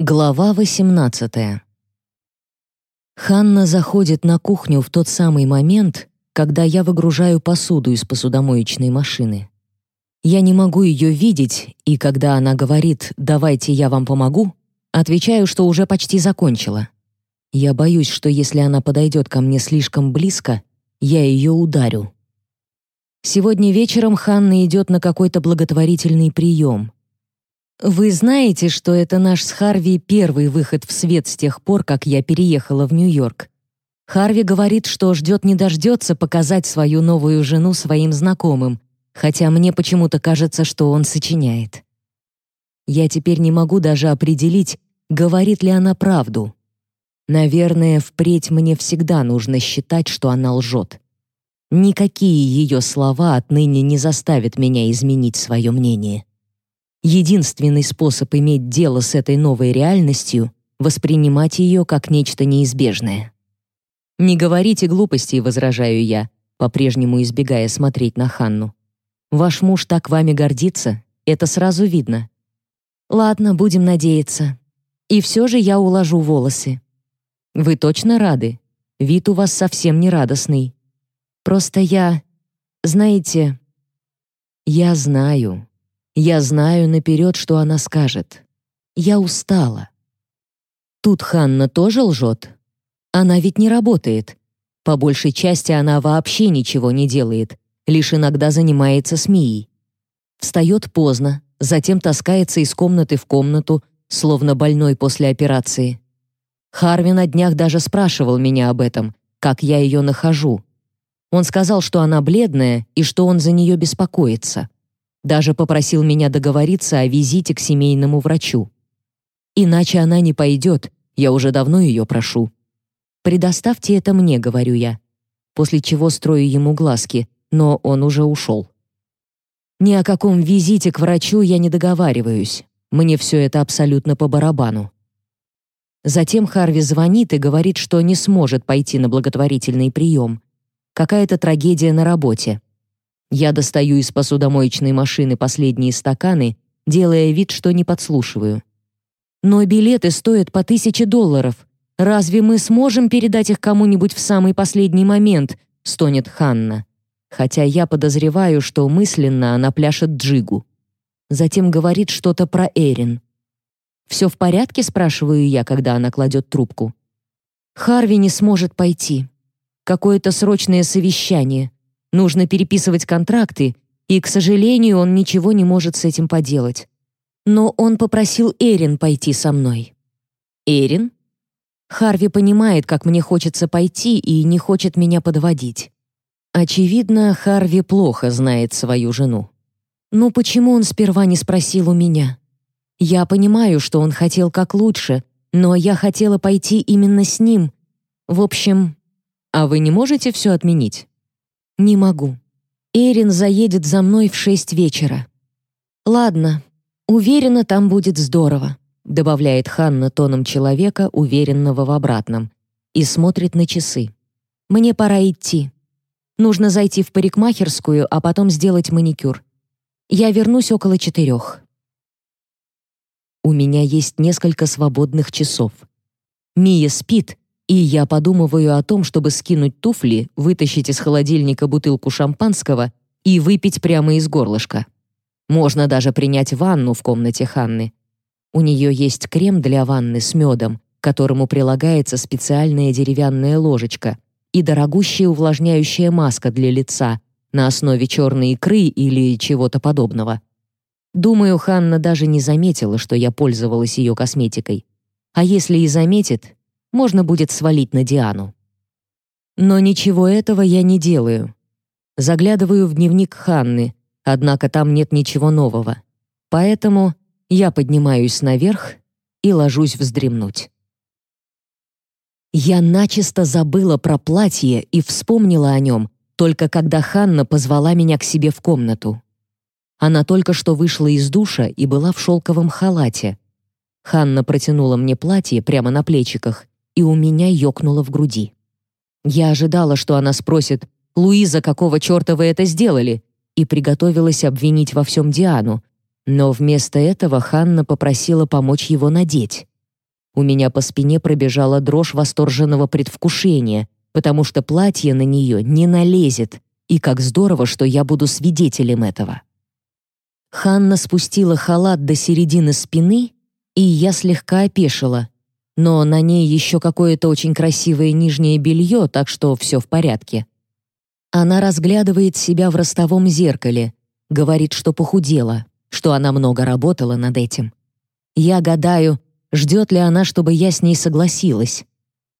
Глава 18. Ханна заходит на кухню в тот самый момент, когда я выгружаю посуду из посудомоечной машины. Я не могу ее видеть, и когда она говорит «давайте я вам помогу», отвечаю, что уже почти закончила. Я боюсь, что если она подойдет ко мне слишком близко, я ее ударю. Сегодня вечером Ханна идет на какой-то благотворительный прием. Вы знаете, что это наш с Харви первый выход в свет с тех пор, как я переехала в Нью-Йорк. Харви говорит, что ждет не дождется показать свою новую жену своим знакомым, хотя мне почему-то кажется, что он сочиняет. Я теперь не могу даже определить, говорит ли она правду. Наверное, впредь мне всегда нужно считать, что она лжет. Никакие ее слова отныне не заставят меня изменить свое мнение. Единственный способ иметь дело с этой новой реальностью — воспринимать ее как нечто неизбежное. «Не говорите глупостей», — возражаю я, по-прежнему избегая смотреть на Ханну. «Ваш муж так вами гордится, это сразу видно». «Ладно, будем надеяться. И все же я уложу волосы». «Вы точно рады? Вид у вас совсем не радостный. Просто я... Знаете...» «Я знаю», я знаю наперед, что она скажет. Я устала. Тут Ханна тоже лжет. Она ведь не работает. По большей части она вообще ничего не делает, лишь иногда занимается СМИ. Встает поздно, затем таскается из комнаты в комнату, словно больной после операции. Харви на днях даже спрашивал меня об этом, как я ее нахожу. Он сказал, что она бледная и что он за нее беспокоится. Даже попросил меня договориться о визите к семейному врачу. Иначе она не пойдет, я уже давно ее прошу. «Предоставьте это мне», — говорю я, после чего строю ему глазки, но он уже ушел. Ни о каком визите к врачу я не договариваюсь. Мне все это абсолютно по барабану. Затем Харви звонит и говорит, что не сможет пойти на благотворительный прием. Какая-то трагедия на работе. Я достаю из посудомоечной машины последние стаканы, делая вид, что не подслушиваю. Но билеты стоят по тысяче долларов. Разве мы сможем передать их кому-нибудь в самый последний момент? стонет Ханна. Хотя я подозреваю, что мысленно она пляшет джигу. Затем говорит что-то про Эрин. «Все в порядке?» — спрашиваю я, когда она кладет трубку. «Харви не сможет пойти. Какое-то срочное совещание. Нужно переписывать контракты, и, к сожалению, он ничего не может с этим поделать. Но он попросил Эрин пойти со мной. Эрин? Харви понимает, как мне хочется пойти и не хочет меня подводить. Очевидно, Харви плохо знает свою жену. Но почему он сперва не спросил у меня? Я понимаю, что он хотел как лучше, но я хотела пойти именно с ним. В общем, а вы не можете все отменить? «Не могу. Эрин заедет за мной в шесть вечера». «Ладно, уверена, там будет здорово», добавляет Ханна тоном человека, уверенного в обратном, и смотрит на часы. «Мне пора идти. Нужно зайти в парикмахерскую, а потом сделать маникюр. Я вернусь около четырех». У меня есть несколько свободных часов. Мия спит, и я подумываю о том, чтобы скинуть туфли, вытащить из холодильника бутылку шампанского и выпить прямо из горлышка. Можно даже принять ванну в комнате Ханны. У нее есть крем для ванны с медом, к которому прилагается специальная деревянная ложечка, и дорогущая увлажняющая маска для лица на основе черной икры или чего-то подобного. Думаю, Ханна даже не заметила, что я пользовалась ее косметикой. А если и заметит, можно будет свалить на Диану. Но ничего этого я не делаю. Заглядываю в дневник Ханны, однако там нет ничего нового. Поэтому я поднимаюсь наверх и ложусь вздремнуть. Я начисто забыла про платье и вспомнила о нем, только когда Ханна позвала меня к себе в комнату. Она только что вышла из душа и была в шелковом халате. Ханна протянула мне платье прямо на плечиках, и у меня ёкнуло в груди. Я ожидала, что она спросит «Луиза, какого чёрта вы это сделали?» и приготовилась обвинить во всем Диану, но вместо этого Ханна попросила помочь его надеть. У меня по спине пробежала дрожь восторженного предвкушения, потому что платье на нее не налезет, и как здорово, что я буду свидетелем этого. Ханна спустила халат до середины спины, и я слегка опешила. Но на ней еще какое-то очень красивое нижнее белье, так что все в порядке. Она разглядывает себя в ростовом зеркале, говорит, что похудела, что она много работала над этим. Я гадаю, ждет ли она, чтобы я с ней согласилась.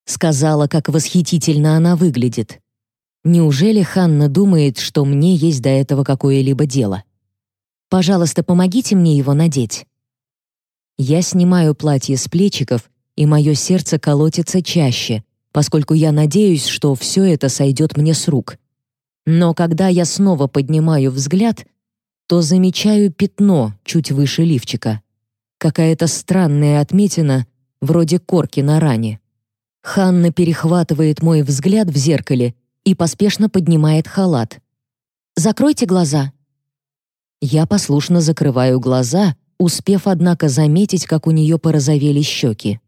Сказала, как восхитительно она выглядит. Неужели Ханна думает, что мне есть до этого какое-либо дело? Пожалуйста, помогите мне его надеть. Я снимаю платье с плечиков, и мое сердце колотится чаще, поскольку я надеюсь, что все это сойдет мне с рук. Но когда я снова поднимаю взгляд, то замечаю пятно чуть выше лифчика. Какая-то странная отметина, вроде корки на ране. Ханна перехватывает мой взгляд в зеркале и поспешно поднимает халат. «Закройте глаза». Я послушно закрываю глаза, успев, однако, заметить, как у нее порозовели щеки.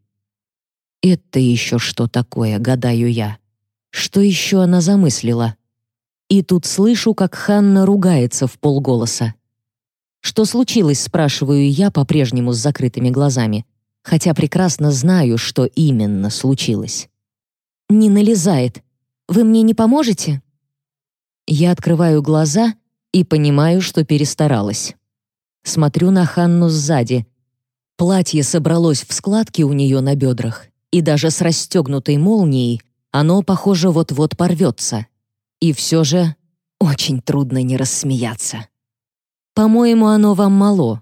«Это еще что такое?» — гадаю я. Что еще она замыслила? И тут слышу, как Ханна ругается в полголоса. «Что случилось?» — спрашиваю я, по-прежнему с закрытыми глазами, хотя прекрасно знаю, что именно случилось. «Не налезает. Вы мне не поможете?» Я открываю глаза и понимаю, что перестаралась. Смотрю на Ханну сзади. Платье собралось в складки у нее на бедрах, и даже с расстегнутой молнией оно, похоже, вот-вот порвется. И все же очень трудно не рассмеяться. «По-моему, оно вам мало».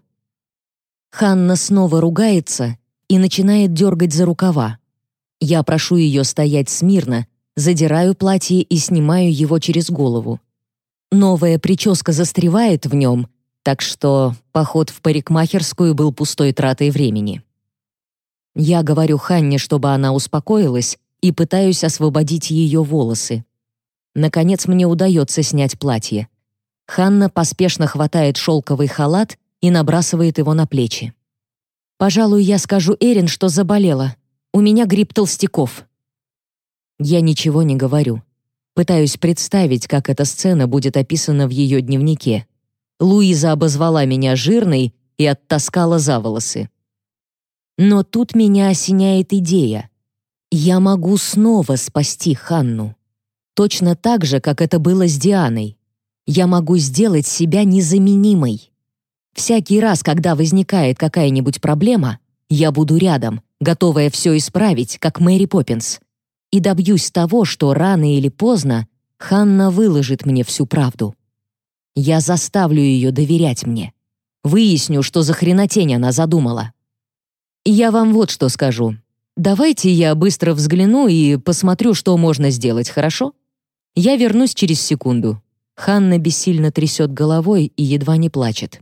Ханна снова ругается и начинает дергать за рукава. Я прошу ее стоять смирно, задираю платье и снимаю его через голову. Новая прическа застревает в нем, так что поход в парикмахерскую был пустой тратой времени. Я говорю Ханне, чтобы она успокоилась, и пытаюсь освободить ее волосы. Наконец мне удается снять платье. Ханна поспешно хватает шелковый халат и набрасывает его на плечи. «Пожалуй, я скажу Эрин, что заболела. У меня грипп толстяков». Я ничего не говорю. Пытаюсь представить, как эта сцена будет описана в ее дневнике. Луиза обозвала меня жирной и оттаскала за волосы. Но тут меня осеняет идея. Я могу снова спасти Ханну. Точно так же, как это было с Дианой. Я могу сделать себя незаменимой. Всякий раз, когда возникает какая-нибудь проблема, я буду рядом, готовая все исправить, как Мэри Поппинс. И добьюсь того, что рано или поздно Ханна выложит мне всю правду. Я заставлю ее доверять мне. Выясню, что за хренотень она задумала. Я вам вот что скажу. Давайте я быстро взгляну и посмотрю, что можно сделать, хорошо? Я вернусь через секунду. Ханна бессильно трясет головой и едва не плачет.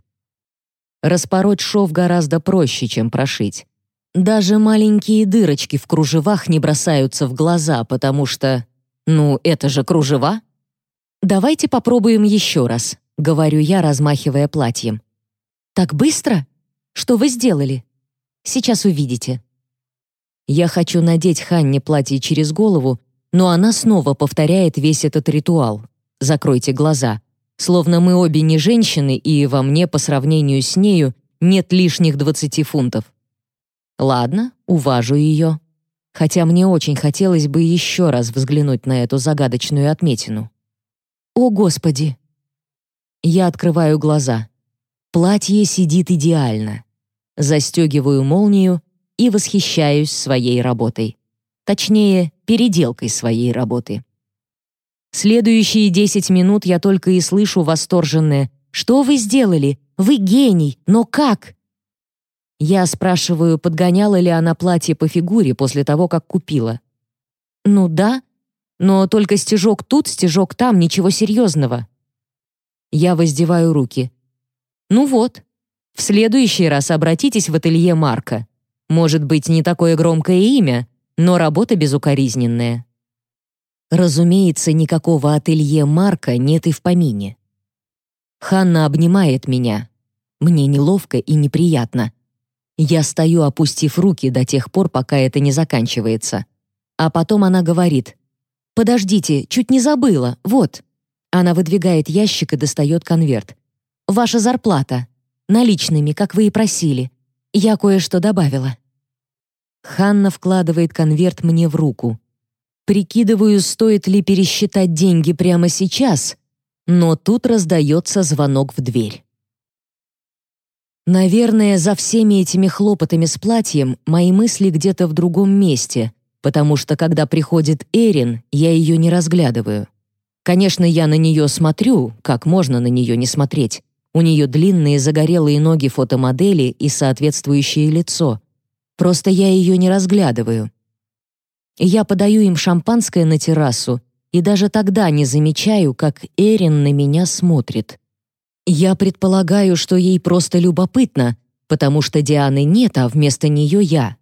Распороть шов гораздо проще, чем прошить. Даже маленькие дырочки в кружевах не бросаются в глаза, потому что... Ну, это же кружева. Давайте попробуем еще раз. — говорю я, размахивая платьем. «Так быстро? Что вы сделали? Сейчас увидите». Я хочу надеть Ханне платье через голову, но она снова повторяет весь этот ритуал. «Закройте глаза», словно мы обе не женщины, и во мне по сравнению с нею нет лишних 20 фунтов. Ладно, уважу ее. Хотя мне очень хотелось бы еще раз взглянуть на эту загадочную отметину. «О, Господи!» Я открываю глаза. Платье сидит идеально. Застегиваю молнию и восхищаюсь своей работой. Точнее, переделкой своей работы. Следующие 10 минут я только и слышу восторженное «Что вы сделали? Вы гений! Но как?» Я спрашиваю, подгоняла ли она платье по фигуре после того, как купила. «Ну да, но только стежок тут, стежок там, ничего серьезного». Я воздеваю руки. «Ну вот, в следующий раз обратитесь в ателье Марка. Может быть, не такое громкое имя, но работа безукоризненная». Разумеется, никакого ателье Марка нет и в помине. Ханна обнимает меня. Мне неловко и неприятно. Я стою, опустив руки до тех пор, пока это не заканчивается. А потом она говорит, «Подождите, чуть не забыла, вот». Она выдвигает ящик и достает конверт. «Ваша зарплата. Наличными, как вы и просили. Я кое-что добавила». Ханна вкладывает конверт мне в руку. Прикидываю, стоит ли пересчитать деньги прямо сейчас, но тут раздается звонок в дверь. Наверное, за всеми этими хлопотами с платьем мои мысли где-то в другом месте, потому что когда приходит Эрин, я ее не разглядываю. Конечно, я на нее смотрю, как можно на нее не смотреть. У нее длинные загорелые ноги фотомодели и соответствующее лицо. Просто я ее не разглядываю. Я подаю им шампанское на террасу, и даже тогда не замечаю, как Эрин на меня смотрит. Я предполагаю, что ей просто любопытно, потому что Дианы нет, а вместо нее я.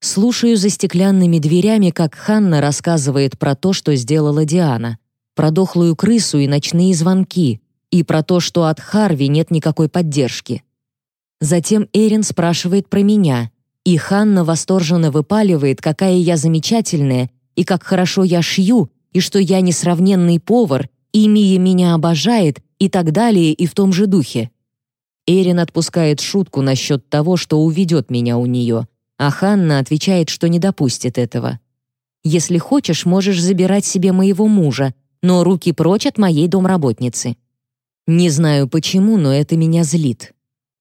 Слушаю за стеклянными дверями, как Ханна рассказывает про то, что сделала Диана, про дохлую крысу и ночные звонки, и про то, что от Харви нет никакой поддержки. Затем Эрин спрашивает про меня, и Ханна восторженно выпаливает, какая я замечательная и как хорошо я шью, и что я несравненный повар, и Мия меня обожает, и так далее, и в том же духе. Эрин отпускает шутку насчет того, что уведет меня у нее, а Ханна отвечает, что не допустит этого. «Если хочешь, можешь забирать себе моего мужа, но руки прочь от моей домработницы». Не знаю почему, но это меня злит.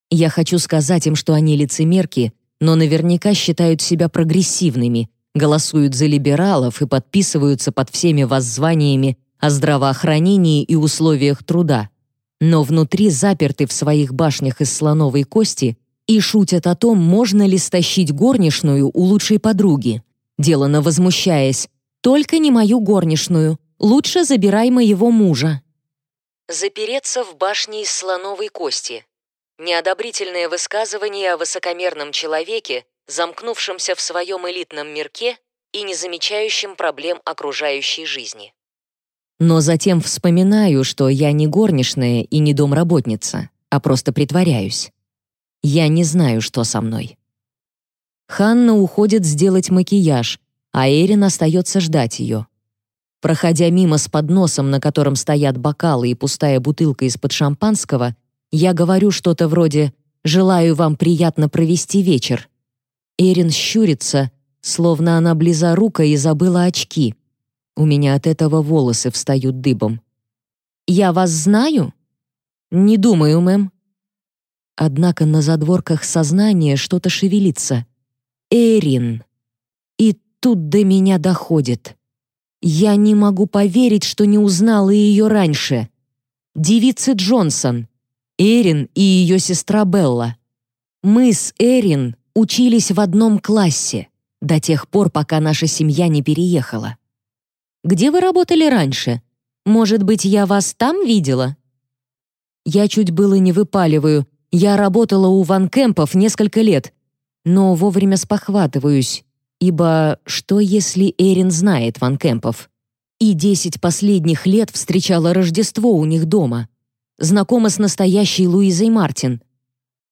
Я хочу сказать им, что они лицемерки, но наверняка считают себя прогрессивными, голосуют за либералов и подписываются под всеми воззваниями о здравоохранении и условиях труда, но внутри заперты в своих башнях из слоновой кости и шутят о том, можно ли стащить горничную у лучшей подруги, делано возмущаясь «Только не мою горничную, лучше забирай моего мужа». Запереться в башне из слоновой кости Неодобрительное высказывание о высокомерном человеке, замкнувшемся в своем элитном мирке и не замечающем проблем окружающей жизни. Но затем вспоминаю, что я не горничная и не домработница, а просто притворяюсь. Я не знаю, что со мной. Ханна уходит сделать макияж, а Эрин остается ждать ее. Проходя мимо с подносом, на котором стоят бокалы и пустая бутылка из-под шампанского, я говорю что-то вроде «желаю вам приятно провести вечер». Эрин щурится, словно она близорука и забыла очки. У меня от этого волосы встают дыбом. «Я вас знаю?» «Не думаю, мэм». Однако на задворках сознания что-то шевелится. «Эрин». И тут до меня доходит. Я не могу поверить, что не узнала ее раньше. Девица Джонсон. Эрин и ее сестра Белла. Мы с Эрин учились в одном классе до тех пор, пока наша семья не переехала. Где вы работали раньше? Может быть, я вас там видела? Я чуть было не выпаливаю. Я работала у Ван Кемпов несколько лет, но вовремя спохватываюсь, ибо что если Эрин знает Ван Кемпов? И десять последних лет встречала Рождество у них дома знакома с настоящей Луизой Мартин.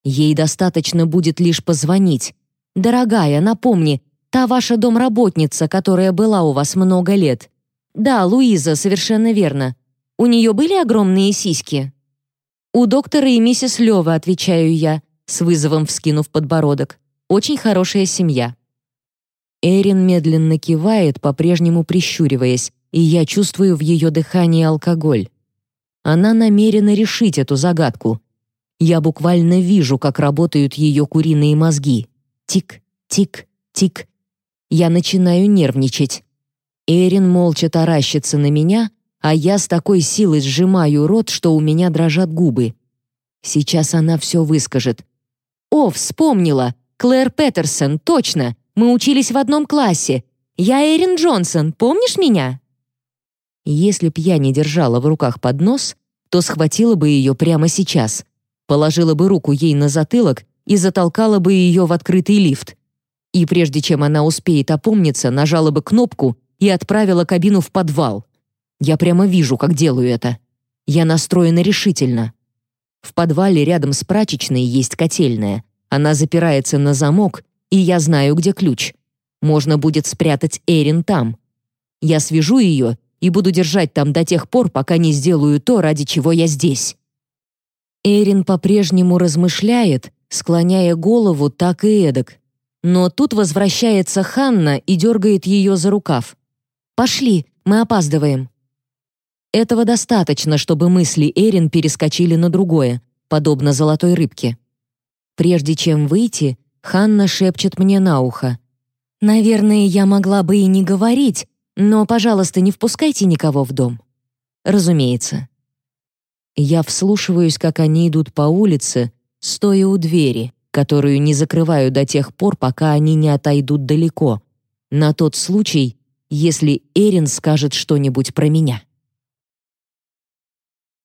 Ей достаточно будет лишь позвонить. «Дорогая, напомни, та ваша домработница, которая была у вас много лет». «Да, Луиза, совершенно верно. У нее были огромные сиськи?» «У доктора и миссис Лёва», — отвечаю я, с вызовом вскинув подбородок. «Очень хорошая семья». Эрин медленно кивает, по-прежнему прищуриваясь, и я чувствую в ее дыхании алкоголь. Она намерена решить эту загадку. Я буквально вижу, как работают ее куриные мозги. Тик, тик, тик. Я начинаю нервничать. Эрин молча таращится на меня, а я с такой силой сжимаю рот, что у меня дрожат губы. Сейчас она все выскажет. «О, вспомнила! Клэр Петерсон, точно! Мы учились в одном классе. Я Эрин Джонсон, помнишь меня?» Если б я не держала в руках поднос, то схватила бы ее прямо сейчас, положила бы руку ей на затылок и затолкала бы ее в открытый лифт. И прежде чем она успеет опомниться, нажала бы кнопку и отправила кабину в подвал. Я прямо вижу, как делаю это. Я настроена решительно. В подвале рядом с прачечной есть котельная, Она запирается на замок, и я знаю, где ключ. Можно будет спрятать Эрин там. Я свяжу ее и буду держать там до тех пор, пока не сделаю то, ради чего я здесь». Эрин по-прежнему размышляет, склоняя голову так и эдак. Но тут возвращается Ханна и дергает ее за рукав. «Пошли, мы опаздываем». Этого достаточно, чтобы мысли Эрин перескочили на другое, подобно золотой рыбке. Прежде чем выйти, Ханна шепчет мне на ухо. «Наверное, я могла бы и не говорить, но, пожалуйста, не впускайте никого в дом». «Разумеется». Я вслушиваюсь, как они идут по улице, стоя у двери, которую не закрываю до тех пор, пока они не отойдут далеко, на тот случай, если Эрин скажет что-нибудь про меня.